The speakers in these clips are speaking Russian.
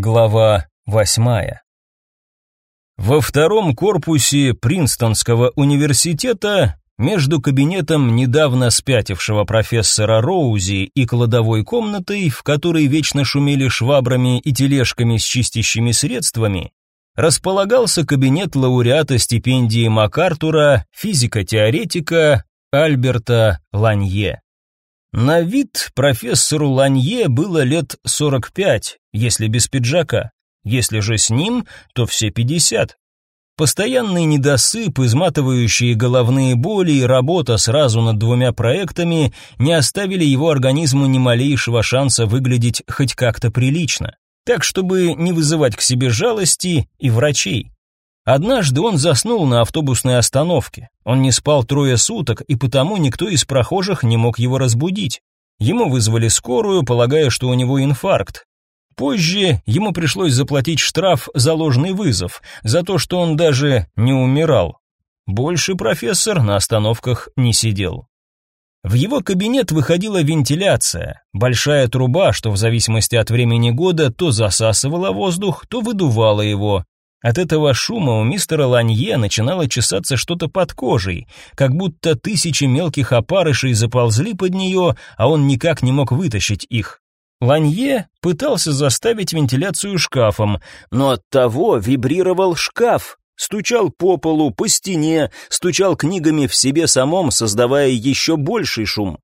Глава восьмая. Во втором корпусе Принстонского университета между кабинетом недавно спятившего профессора Роузи и кладовой комнатой, в которой вечно шумели швабрами и тележками с чистящими средствами, располагался кабинет лауреата стипендии МакАртура, физика-теоретика Альберта Ланье. На вид профессору Ланье было лет 45, если без пиджака. Если же с ним, то все 50. Постоянный недосып, изматывающие головные боли и работа сразу над двумя проектами не оставили его организму ни малейшего шанса выглядеть хоть как-то прилично, так чтобы не вызывать к себе жалости и врачей. Однажды он заснул на автобусной остановке. Он не спал трое суток, и потому никто из прохожих не мог его разбудить. Ему вызвали скорую, полагая, что у него инфаркт. Позже ему пришлось заплатить штраф за ложный вызов, за то, что он даже не умирал. Больше профессор на остановках не сидел. В его кабинет выходила вентиляция, большая труба, что в зависимости от времени года то засасывала воздух, то выдувала его, от этого шума у мистера Ланье начинало чесаться что-то под кожей, как будто тысячи мелких опарышей заползли под нее, а он никак не мог вытащить их. Ланье пытался заставить вентиляцию шкафом, но от того вибрировал шкаф, стучал по полу, по стене, стучал книгами в себе самом, создавая еще больший шум.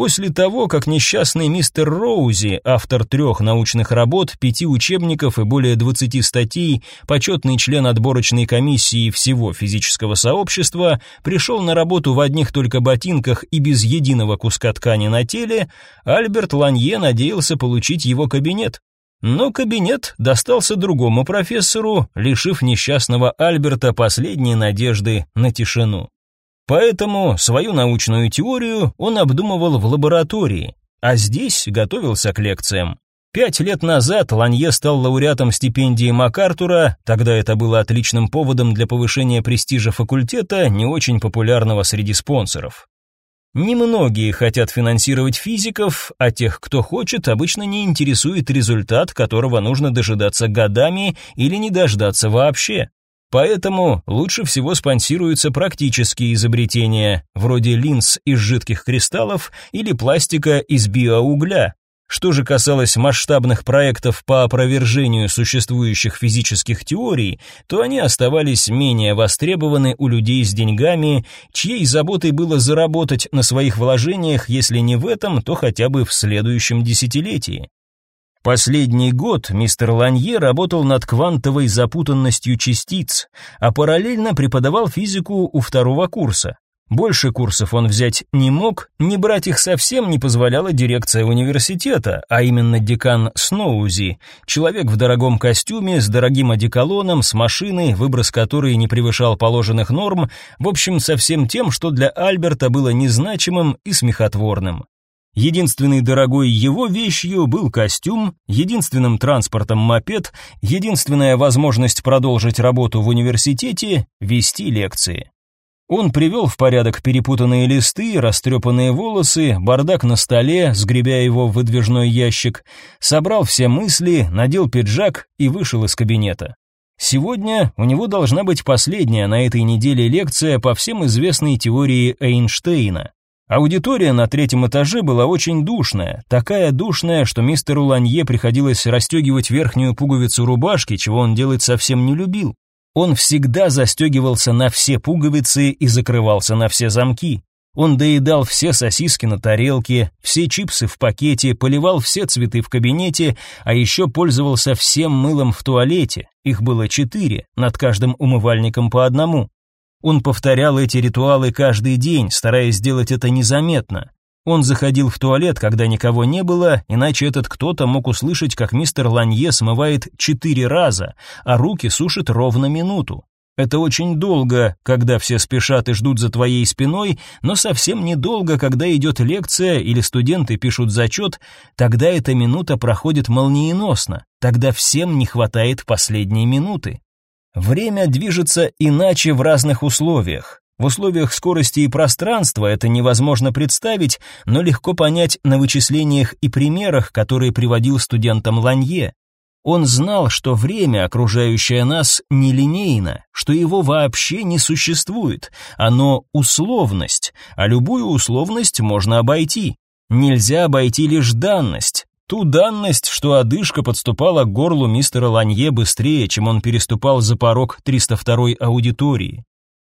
После того, как несчастный мистер Роузи, автор трех научных работ, пяти учебников и более 20 статей, почетный член отборочной комиссии всего физического сообщества, пришел на работу в одних только ботинках и без единого куска ткани на теле, Альберт Ланье надеялся получить его кабинет. Но кабинет достался другому профессору, лишив несчастного Альберта последней надежды на тишину. Поэтому свою научную теорию он обдумывал в лаборатории, а здесь готовился к лекциям. Пять лет назад Ланье стал лауреатом стипендии МакАртура, тогда это было отличным поводом для повышения престижа факультета, не очень популярного среди спонсоров. Немногие хотят финансировать физиков, а тех, кто хочет, обычно не интересует результат, которого нужно дожидаться годами или не дождаться вообще. Поэтому лучше всего спонсируются практические изобретения, вроде линз из жидких кристаллов или пластика из биоугля. Что же касалось масштабных проектов по опровержению существующих физических теорий, то они оставались менее востребованы у людей с деньгами, чьей заботой было заработать на своих вложениях, если не в этом, то хотя бы в следующем десятилетии. Последний год мистер Ланье работал над квантовой запутанностью частиц, а параллельно преподавал физику у второго курса. Больше курсов он взять не мог, не брать их совсем не позволяла дирекция университета, а именно декан Сноузи, человек в дорогом костюме, с дорогим одеколоном, с машиной, выброс которой не превышал положенных норм, в общем, со всем тем, что для Альберта было незначимым и смехотворным. Единственной дорогой его вещью был костюм, единственным транспортом мопед, единственная возможность продолжить работу в университете – вести лекции. Он привел в порядок перепутанные листы, растрепанные волосы, бардак на столе, сгребя его в выдвижной ящик, собрал все мысли, надел пиджак и вышел из кабинета. Сегодня у него должна быть последняя на этой неделе лекция по всем известной теории Эйнштейна. Аудитория на третьем этаже была очень душная, такая душная, что мистеру Ланье приходилось расстегивать верхнюю пуговицу рубашки, чего он делать совсем не любил. Он всегда застегивался на все пуговицы и закрывался на все замки. Он доедал все сосиски на тарелке, все чипсы в пакете, поливал все цветы в кабинете, а еще пользовался всем мылом в туалете. Их было четыре, над каждым умывальником по одному. Он повторял эти ритуалы каждый день, стараясь сделать это незаметно. Он заходил в туалет, когда никого не было, иначе этот кто-то мог услышать, как мистер Ланье смывает четыре раза, а руки сушит ровно минуту. Это очень долго, когда все спешат и ждут за твоей спиной, но совсем недолго, когда идет лекция или студенты пишут зачет, тогда эта минута проходит молниеносно, тогда всем не хватает последней минуты. Время движется иначе в разных условиях. В условиях скорости и пространства это невозможно представить, но легко понять на вычислениях и примерах, которые приводил студентам Ланье. Он знал, что время, окружающее нас, нелинейно, что его вообще не существует. Оно условность, а любую условность можно обойти. Нельзя обойти лишь данность. Ту данность, что одышка подступала к горлу мистера Ланье быстрее, чем он переступал за порог 302-й аудитории.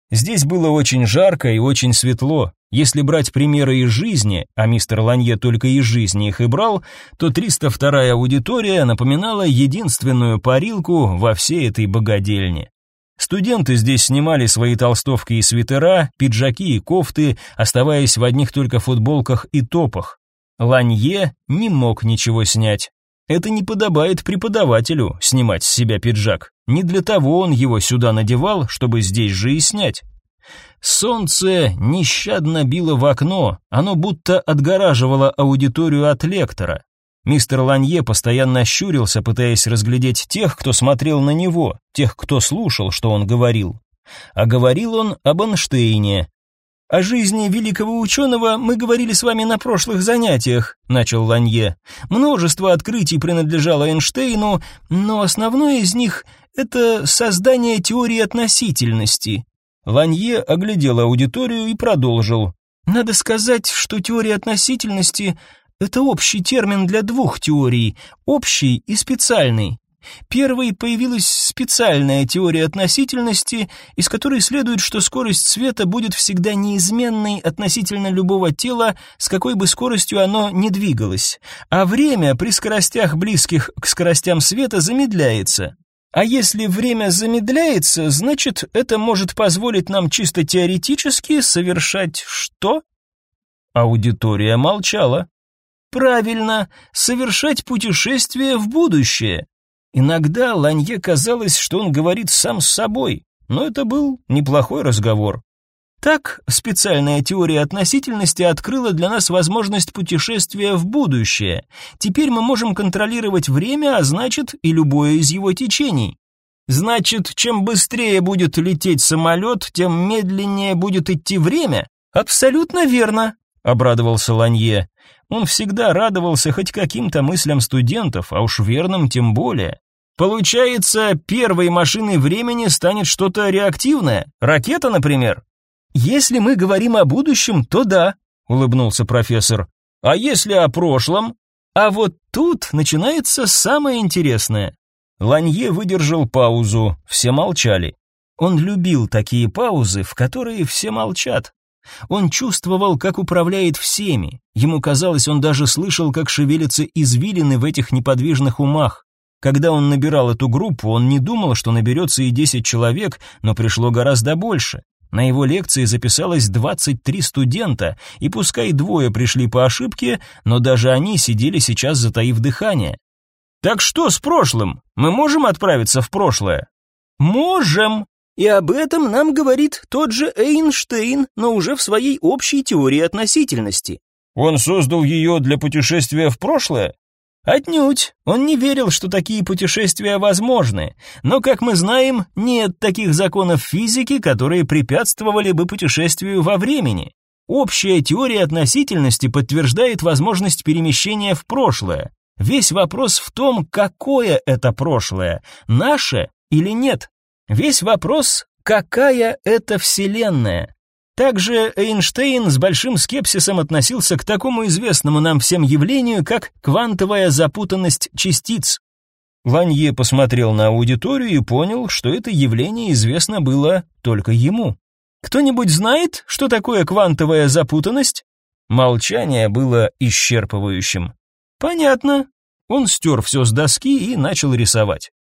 Здесь было очень жарко и очень светло. Если брать примеры из жизни, а мистер Ланье только из жизни их и брал, то 302-я аудитория напоминала единственную парилку во всей этой богадельне. Студенты здесь снимали свои толстовки и свитера, пиджаки и кофты, оставаясь в одних только футболках и топах. Ланье не мог ничего снять. Это не подобает преподавателю снимать с себя пиджак. Не для того он его сюда надевал, чтобы здесь же и снять. Солнце нещадно било в окно, оно будто отгораживало аудиторию от лектора. Мистер Ланье постоянно щурился, пытаясь разглядеть тех, кто смотрел на него, тех, кто слушал, что он говорил. А говорил он об Эйнштейне, «О жизни великого ученого мы говорили с вами на прошлых занятиях», — начал Ланье. «Множество открытий принадлежало Эйнштейну, но основное из них — это создание теории относительности». Ланье оглядел аудиторию и продолжил. «Надо сказать, что теория относительности — это общий термин для двух теорий, общий и специальный. Первой появилась специальная теория относительности, из которой следует, что скорость света будет всегда неизменной относительно любого тела, с какой бы скоростью оно ни двигалось, а время при скоростях близких к скоростям света замедляется. А если время замедляется, значит, это может позволить нам чисто теоретически совершать что? Аудитория молчала. Правильно, совершать путешествие в будущее. Иногда Ланье казалось, что он говорит сам с собой, но это был неплохой разговор. Так, специальная теория относительности открыла для нас возможность путешествия в будущее. Теперь мы можем контролировать время, а значит и любое из его течений. Значит, чем быстрее будет лететь самолет, тем медленнее будет идти время? Абсолютно верно, обрадовался Ланье. Он всегда радовался хоть каким-то мыслям студентов, а уж верным тем более. Получается, первой машиной времени станет что-то реактивное, ракета, например. Если мы говорим о будущем, то да, улыбнулся профессор. А если о прошлом? А вот тут начинается самое интересное. Ланье выдержал паузу, все молчали. Он любил такие паузы, в которые все молчат. Он чувствовал, как управляет всеми. Ему казалось, он даже слышал, как шевелятся извилины в этих неподвижных умах. Когда он набирал эту группу, он не думал, что наберется и 10 человек, но пришло гораздо больше. На его лекции записалось 23 студента, и пускай двое пришли по ошибке, но даже они сидели сейчас затаив дыхание. Так что с прошлым? Мы можем отправиться в прошлое? Можем, и об этом нам говорит тот же Эйнштейн, но уже в своей общей теории относительности. Он создал ее для путешествия в прошлое? Отнюдь. Он не верил, что такие путешествия возможны. Но, как мы знаем, нет таких законов физики, которые препятствовали бы путешествию во времени. Общая теория относительности подтверждает возможность перемещения в прошлое. Весь вопрос в том, какое это прошлое, наше или нет. Весь вопрос, какая это вселенная. Также Эйнштейн с большим скепсисом относился к такому известному нам всем явлению, как квантовая запутанность частиц. Ванье посмотрел на аудиторию и понял, что это явление известно было только ему. Кто-нибудь знает, что такое квантовая запутанность? Молчание было исчерпывающим. Понятно. Он стер все с доски и начал рисовать.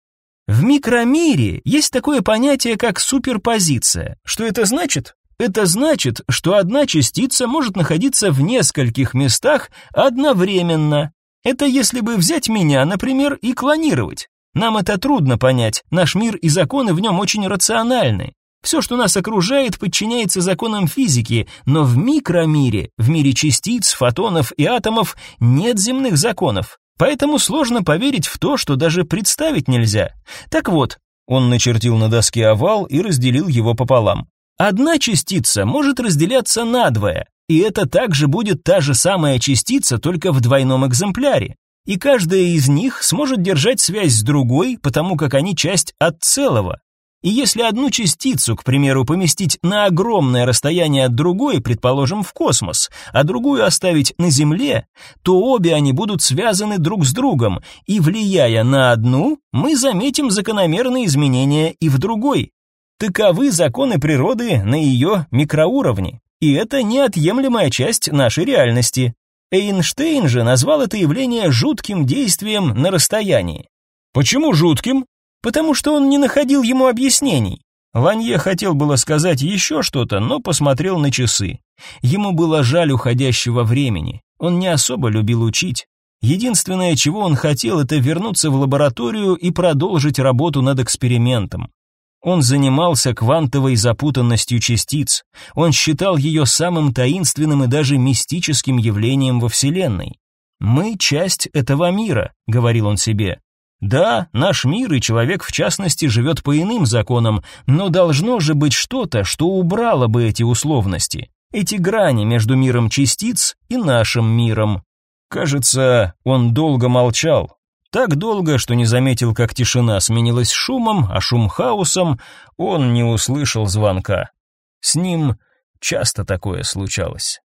В микромире есть такое понятие, как суперпозиция. Что это значит? Это значит, что одна частица может находиться в нескольких местах одновременно. Это если бы взять меня, например, и клонировать. Нам это трудно понять, наш мир и законы в нем очень рациональны. Все, что нас окружает, подчиняется законам физики, но в микромире, в мире частиц, фотонов и атомов нет земных законов. Поэтому сложно поверить в то, что даже представить нельзя. Так вот, он начертил на доске овал и разделил его пополам. Одна частица может разделяться надвое, и это также будет та же самая частица, только в двойном экземпляре. и каждая из них сможет держать связь с другой, потому как они часть от целого. И если одну частицу, к примеру, поместить на огромное расстояние от другой, предположим, в космос, а другую оставить на Земле, то обе они будут связаны друг с другом, и влияя на одну, мы заметим закономерные изменения и в другой. Таковы законы природы на ее микроуровне, и это неотъемлемая часть нашей реальности. Эйнштейн же назвал это явление жутким действием на расстоянии. Почему жутким? Потому что он не находил ему объяснений. Ванье хотел было сказать еще что-то, но посмотрел на часы. Ему было жаль уходящего времени. Он не особо любил учить. Единственное, чего он хотел, это вернуться в лабораторию и продолжить работу над экспериментом. Он занимался квантовой запутанностью частиц. Он считал ее самым таинственным и даже мистическим явлением во Вселенной. «Мы часть этого мира», — говорил он себе. Да, наш мир и человек в частности живет по иным законам, но должно же быть что-то, что убрало бы эти условности, эти грани между миром частиц и нашим миром. Кажется, он долго молчал. Так долго, что не заметил, как тишина сменилась шумом, а шум хаосом, он не услышал звонка. С ним часто такое случалось.